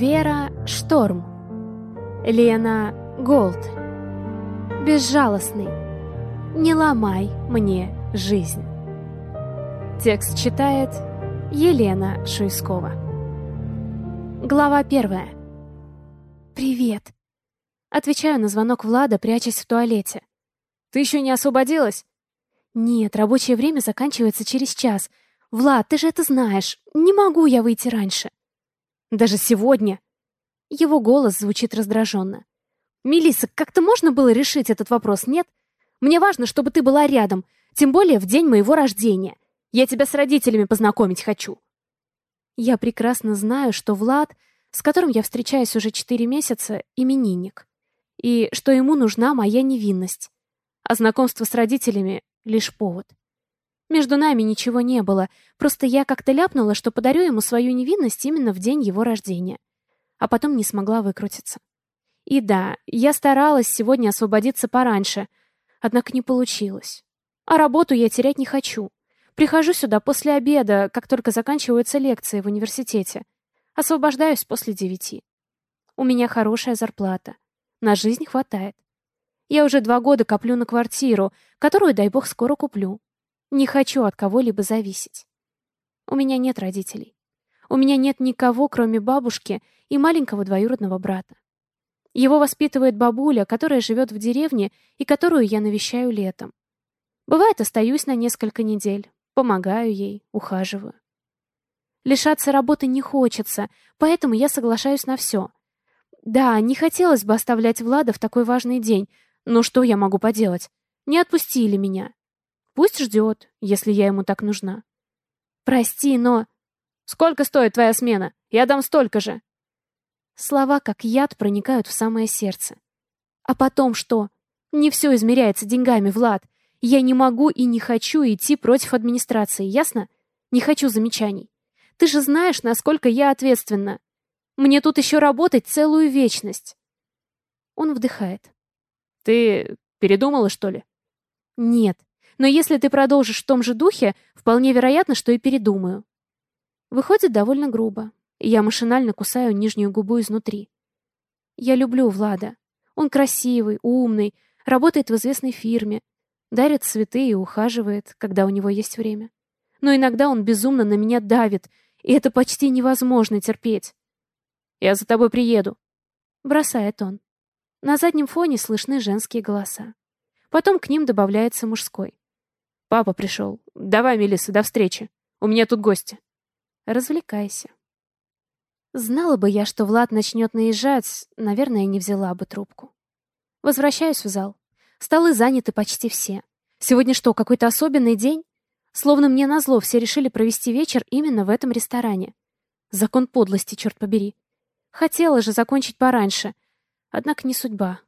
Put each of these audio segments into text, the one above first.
Вера Шторм. Лена Голд. Безжалостный. Не ломай мне жизнь. Текст читает Елена Шуйскова. Глава первая. «Привет!» Отвечаю на звонок Влада, прячась в туалете. «Ты еще не освободилась?» «Нет, рабочее время заканчивается через час. Влад, ты же это знаешь. Не могу я выйти раньше». Даже сегодня. Его голос звучит раздраженно. Мелисса, как-то можно было решить этот вопрос, нет? Мне важно, чтобы ты была рядом, тем более в день моего рождения. Я тебя с родителями познакомить хочу. Я прекрасно знаю, что Влад, с которым я встречаюсь уже четыре месяца, именинник. И что ему нужна моя невинность. А знакомство с родителями — лишь повод. Между нами ничего не было, просто я как-то ляпнула, что подарю ему свою невинность именно в день его рождения. А потом не смогла выкрутиться. И да, я старалась сегодня освободиться пораньше, однако не получилось. А работу я терять не хочу. Прихожу сюда после обеда, как только заканчиваются лекции в университете. Освобождаюсь после девяти. У меня хорошая зарплата. На жизнь хватает. Я уже два года коплю на квартиру, которую, дай бог, скоро куплю. Не хочу от кого-либо зависеть. У меня нет родителей. У меня нет никого, кроме бабушки и маленького двоюродного брата. Его воспитывает бабуля, которая живет в деревне и которую я навещаю летом. Бывает, остаюсь на несколько недель, помогаю ей, ухаживаю. Лишаться работы не хочется, поэтому я соглашаюсь на все. Да, не хотелось бы оставлять Влада в такой важный день, но что я могу поделать? Не отпустили меня. Пусть ждет, если я ему так нужна. Прости, но... Сколько стоит твоя смена? Я дам столько же. Слова, как яд, проникают в самое сердце. А потом что? Не все измеряется деньгами, Влад. Я не могу и не хочу идти против администрации, ясно? Не хочу замечаний. Ты же знаешь, насколько я ответственна. Мне тут еще работать целую вечность. Он вдыхает. Ты передумала, что ли? Нет, но если ты продолжишь в том же духе, вполне вероятно, что и передумаю. Выходит довольно грубо. Я машинально кусаю нижнюю губу изнутри. Я люблю Влада. Он красивый, умный, работает в известной фирме, дарит цветы и ухаживает, когда у него есть время. Но иногда он безумно на меня давит, и это почти невозможно терпеть. «Я за тобой приеду», — бросает он. На заднем фоне слышны женские голоса. Потом к ним добавляется мужской. Папа пришел. Давай, Мелисса, до встречи. У меня тут гости. Развлекайся. Знала бы я, что Влад начнет наезжать, наверное, не взяла бы трубку. Возвращаюсь в зал. Столы заняты почти все. Сегодня что, какой-то особенный день? Словно мне назло все решили провести вечер именно в этом ресторане. Закон подлости, черт побери. Хотела же закончить пораньше. Однако не судьба.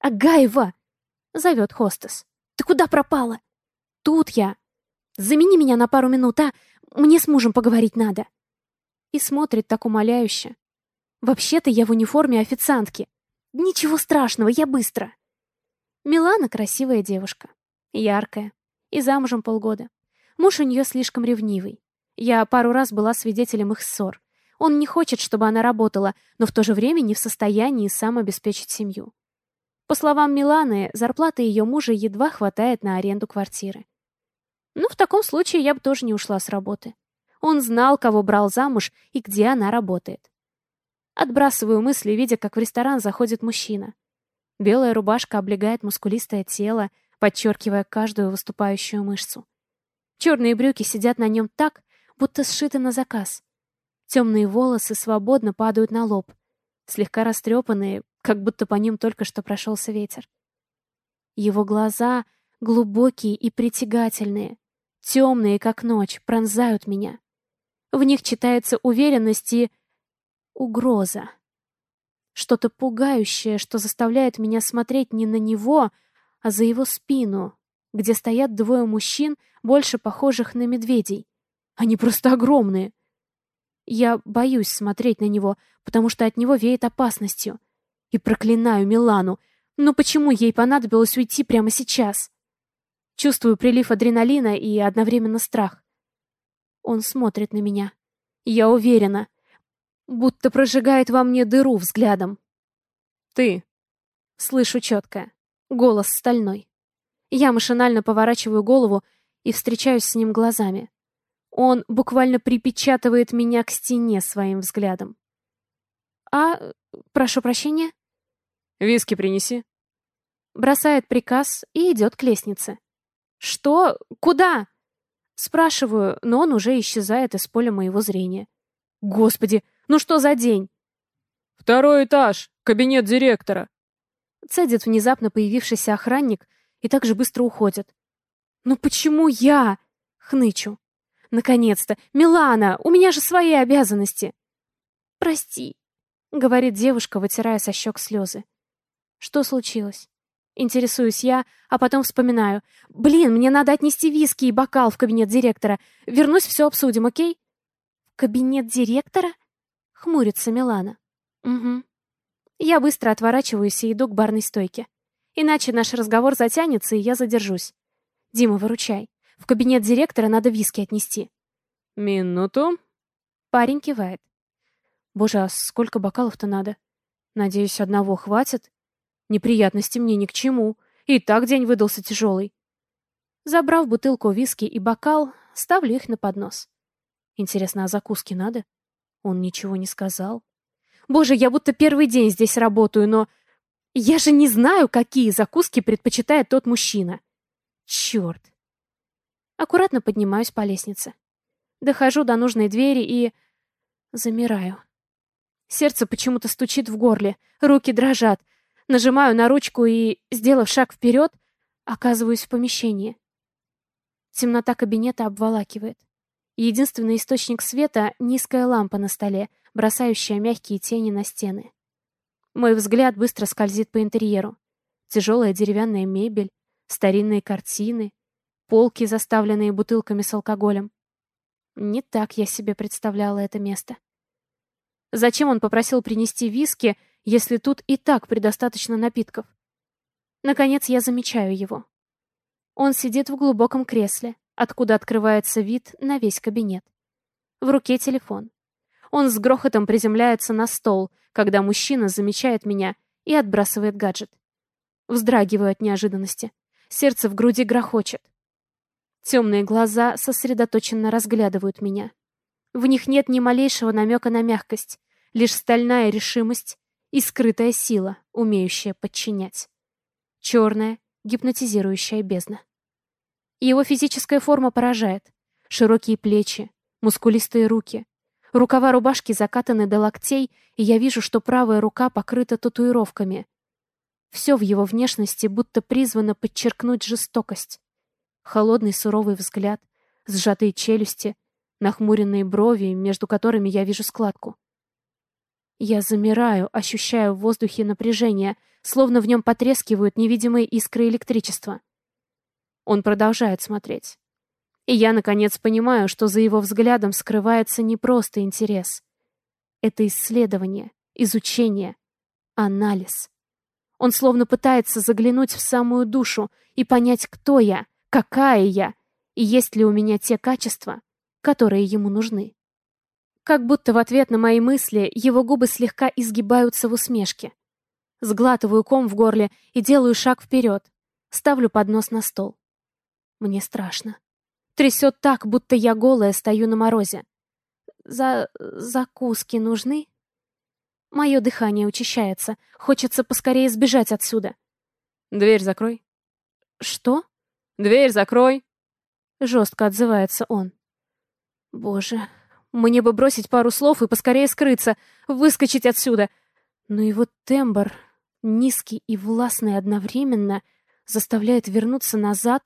«Агаева!» — зовет хостес. «Ты куда пропала?» Тут я. Замени меня на пару минут, а? Мне с мужем поговорить надо. И смотрит так умоляюще. Вообще-то я в униформе официантки. Ничего страшного, я быстро. Милана красивая девушка. Яркая. И замужем полгода. Муж у нее слишком ревнивый. Я пару раз была свидетелем их ссор. Он не хочет, чтобы она работала, но в то же время не в состоянии сам обеспечить семью. По словам Миланы, зарплаты ее мужа едва хватает на аренду квартиры. Ну, в таком случае я бы тоже не ушла с работы. Он знал, кого брал замуж и где она работает. Отбрасываю мысли, видя, как в ресторан заходит мужчина. Белая рубашка облегает мускулистое тело, подчеркивая каждую выступающую мышцу. Черные брюки сидят на нем так, будто сшиты на заказ. Темные волосы свободно падают на лоб, слегка растрепанные, как будто по ним только что прошелся ветер. Его глаза глубокие и притягательные, темные, как ночь, пронзают меня. В них читается уверенность и угроза. Что-то пугающее, что заставляет меня смотреть не на него, а за его спину, где стоят двое мужчин, больше похожих на медведей. Они просто огромные. Я боюсь смотреть на него, потому что от него веет опасностью. И проклинаю Милану. Но почему ей понадобилось уйти прямо сейчас? Чувствую прилив адреналина и одновременно страх. Он смотрит на меня. Я уверена. Будто прожигает во мне дыру взглядом. «Ты!» Слышу четко. Голос стальной. Я машинально поворачиваю голову и встречаюсь с ним глазами. Он буквально припечатывает меня к стене своим взглядом. «А, прошу прощения?» «Виски принеси». Бросает приказ и идет к лестнице. «Что? Куда?» Спрашиваю, но он уже исчезает из поля моего зрения. «Господи, ну что за день?» «Второй этаж, кабинет директора». Цедит внезапно появившийся охранник и так же быстро уходит. «Ну почему я?» — хнычу. «Наконец-то! Милана, у меня же свои обязанности!» «Прости», — говорит девушка, вытирая со щек слезы. «Что случилось?» Интересуюсь я, а потом вспоминаю. «Блин, мне надо отнести виски и бокал в кабинет директора. Вернусь, все обсудим, окей?» «Кабинет директора?» — хмурится Милана. «Угу». Я быстро отворачиваюсь и иду к барной стойке. Иначе наш разговор затянется, и я задержусь. «Дима, выручай. В кабинет директора надо виски отнести». «Минуту». Парень кивает. «Боже, а сколько бокалов-то надо? Надеюсь, одного хватит?» Неприятности мне ни к чему. И так день выдался тяжелый. Забрав бутылку виски и бокал, ставлю их на поднос. Интересно, а закуски надо? Он ничего не сказал. Боже, я будто первый день здесь работаю, но... Я же не знаю, какие закуски предпочитает тот мужчина. Черт. Аккуратно поднимаюсь по лестнице. Дохожу до нужной двери и... Замираю. Сердце почему-то стучит в горле, руки дрожат, Нажимаю на ручку и, сделав шаг вперед, оказываюсь в помещении. Темнота кабинета обволакивает. Единственный источник света — низкая лампа на столе, бросающая мягкие тени на стены. Мой взгляд быстро скользит по интерьеру. Тяжелая деревянная мебель, старинные картины, полки, заставленные бутылками с алкоголем. Не так я себе представляла это место. Зачем он попросил принести виски, если тут и так предостаточно напитков? Наконец я замечаю его. Он сидит в глубоком кресле, откуда открывается вид на весь кабинет. В руке телефон. Он с грохотом приземляется на стол, когда мужчина замечает меня и отбрасывает гаджет. Вздрагиваю от неожиданности. Сердце в груди грохочет. Темные глаза сосредоточенно разглядывают меня. В них нет ни малейшего намека на мягкость, лишь стальная решимость и скрытая сила, умеющая подчинять. Черная, гипнотизирующая бездна. Его физическая форма поражает. Широкие плечи, мускулистые руки. Рукава рубашки закатаны до локтей, и я вижу, что правая рука покрыта татуировками. Все в его внешности будто призвано подчеркнуть жестокость. Холодный суровый взгляд, сжатые челюсти, нахмуренные брови, между которыми я вижу складку. Я замираю, ощущаю в воздухе напряжение, словно в нем потрескивают невидимые искры электричества. Он продолжает смотреть. И я, наконец, понимаю, что за его взглядом скрывается не просто интерес. Это исследование, изучение, анализ. Он словно пытается заглянуть в самую душу и понять, кто я, какая я, и есть ли у меня те качества, которые ему нужны. Как будто в ответ на мои мысли его губы слегка изгибаются в усмешке. Сглатываю ком в горле и делаю шаг вперед. Ставлю поднос на стол. Мне страшно. Трясет так, будто я голая стою на морозе. За... закуски нужны? Мое дыхание учащается. Хочется поскорее сбежать отсюда. Дверь закрой. Что? Дверь закрой. Жестко отзывается он. Боже, мне бы бросить пару слов и поскорее скрыться, выскочить отсюда. Но его тембр, низкий и властный одновременно, заставляет вернуться назад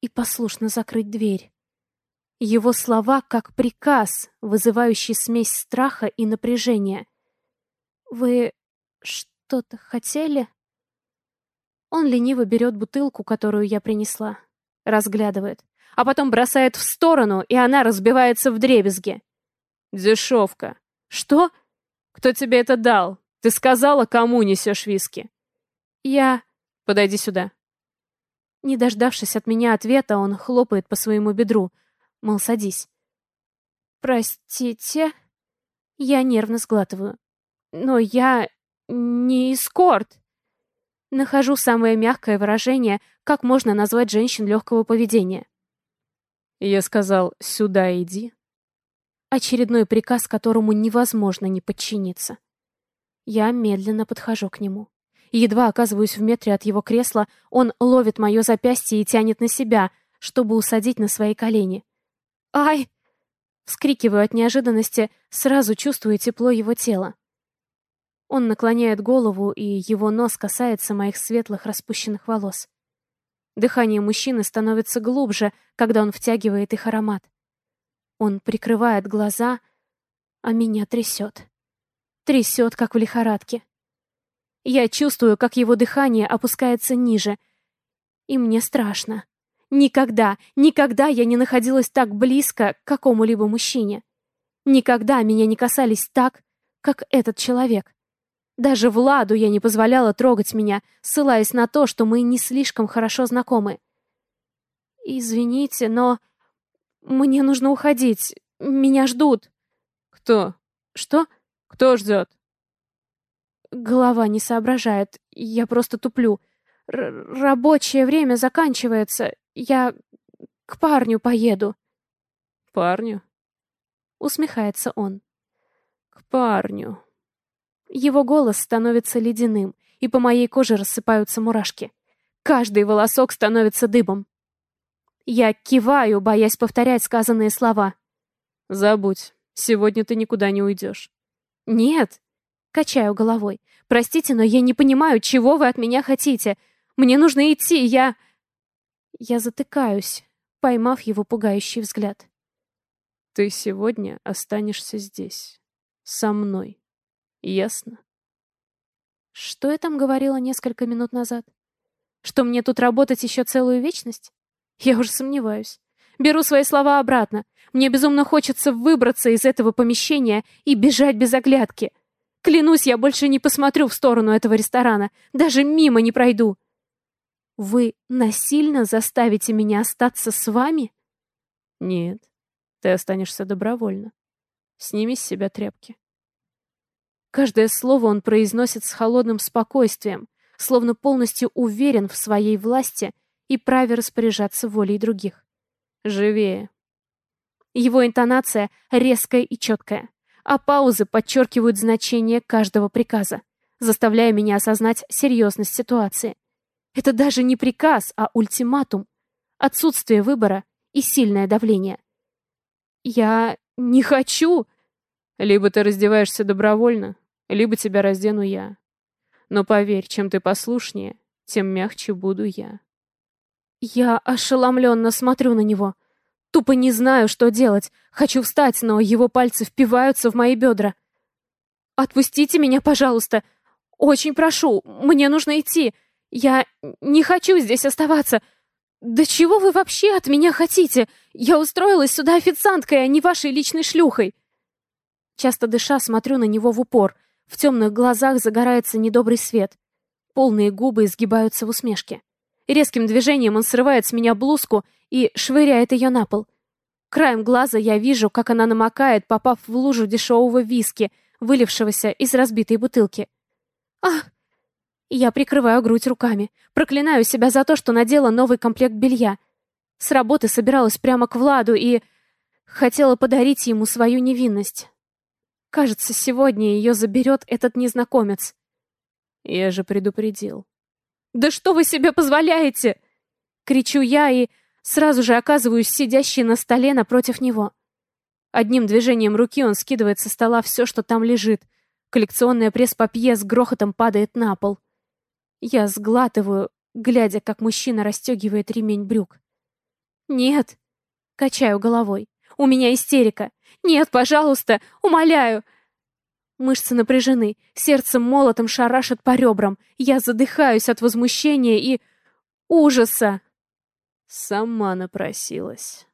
и послушно закрыть дверь. Его слова как приказ, вызывающий смесь страха и напряжения. «Вы что-то хотели?» Он лениво берет бутылку, которую я принесла, разглядывает, а потом бросает в сторону, и она разбивается в дребезги. «Дешевка». «Что? Кто тебе это дал? Ты сказала, кому несешь виски?» «Я...» «Подойди сюда». Не дождавшись от меня ответа, он хлопает по своему бедру. Мол, садись. «Простите...» Я нервно сглатываю. Но я не эскорт. Нахожу самое мягкое выражение, как можно назвать женщин легкого поведения. Я сказал «сюда иди». Очередной приказ, которому невозможно не подчиниться. Я медленно подхожу к нему. Едва оказываюсь в метре от его кресла, он ловит мое запястье и тянет на себя, чтобы усадить на свои колени. «Ай!» Вскрикиваю от неожиданности, сразу чувствую тепло его тела. Он наклоняет голову, и его нос касается моих светлых распущенных волос. Дыхание мужчины становится глубже, когда он втягивает их аромат. Он прикрывает глаза, а меня трясет. Трясет, как в лихорадке. Я чувствую, как его дыхание опускается ниже, и мне страшно. Никогда, никогда я не находилась так близко к какому-либо мужчине. Никогда меня не касались так, как этот человек. Даже Владу я не позволяла трогать меня, ссылаясь на то, что мы не слишком хорошо знакомы. «Извините, но мне нужно уходить. Меня ждут». «Кто?» «Что?» «Кто ждет?» Голова не соображает. Я просто туплю. Р рабочее время заканчивается. Я к парню поеду. Парню? Усмехается он. К парню. Его голос становится ледяным, и по моей коже рассыпаются мурашки. Каждый волосок становится дыбом. Я киваю, боясь повторять сказанные слова. Забудь, сегодня ты никуда не уйдешь. Нет. Качаю головой. Простите, но я не понимаю, чего вы от меня хотите. Мне нужно идти, я... Я затыкаюсь, поймав его пугающий взгляд. «Ты сегодня останешься здесь. Со мной. Ясно?» Что я там говорила несколько минут назад? Что мне тут работать еще целую вечность? Я уже сомневаюсь. Беру свои слова обратно. Мне безумно хочется выбраться из этого помещения и бежать без оглядки. Клянусь, я больше не посмотрю в сторону этого ресторана. Даже мимо не пройду. Вы насильно заставите меня остаться с вами? Нет, ты останешься добровольно. Сними с себя тряпки. Каждое слово он произносит с холодным спокойствием, словно полностью уверен в своей власти и праве распоряжаться волей других. Живее. Его интонация резкая и четкая, а паузы подчеркивают значение каждого приказа, заставляя меня осознать серьезность ситуации. Это даже не приказ, а ультиматум. Отсутствие выбора и сильное давление. Я не хочу. Либо ты раздеваешься добровольно, либо тебя раздену я. Но поверь, чем ты послушнее, тем мягче буду я. Я ошеломленно смотрю на него. Тупо не знаю, что делать. Хочу встать, но его пальцы впиваются в мои бедра. «Отпустите меня, пожалуйста. Очень прошу, мне нужно идти. Я не хочу здесь оставаться. Да чего вы вообще от меня хотите? Я устроилась сюда официанткой, а не вашей личной шлюхой. Часто дыша, смотрю на него в упор. В темных глазах загорается недобрый свет. Полные губы изгибаются в усмешке. Резким движением он срывает с меня блузку и швыряет ее на пол. Краем глаза я вижу, как она намокает, попав в лужу дешевого виски, вылившегося из разбитой бутылки. «Ах!» Я прикрываю грудь руками, проклинаю себя за то, что надела новый комплект белья. С работы собиралась прямо к Владу и... хотела подарить ему свою невинность. Кажется, сегодня ее заберет этот незнакомец. Я же предупредил. «Да что вы себе позволяете?» Кричу я и сразу же оказываюсь сидящей на столе напротив него. Одним движением руки он скидывает со стола все, что там лежит. Коллекционная пресс-папье с грохотом падает на пол. Я сглатываю, глядя, как мужчина расстегивает ремень брюк. «Нет!» — качаю головой. «У меня истерика! Нет, пожалуйста! Умоляю!» Мышцы напряжены, сердце молотом шарашит по ребрам. Я задыхаюсь от возмущения и... ужаса. Сама напросилась.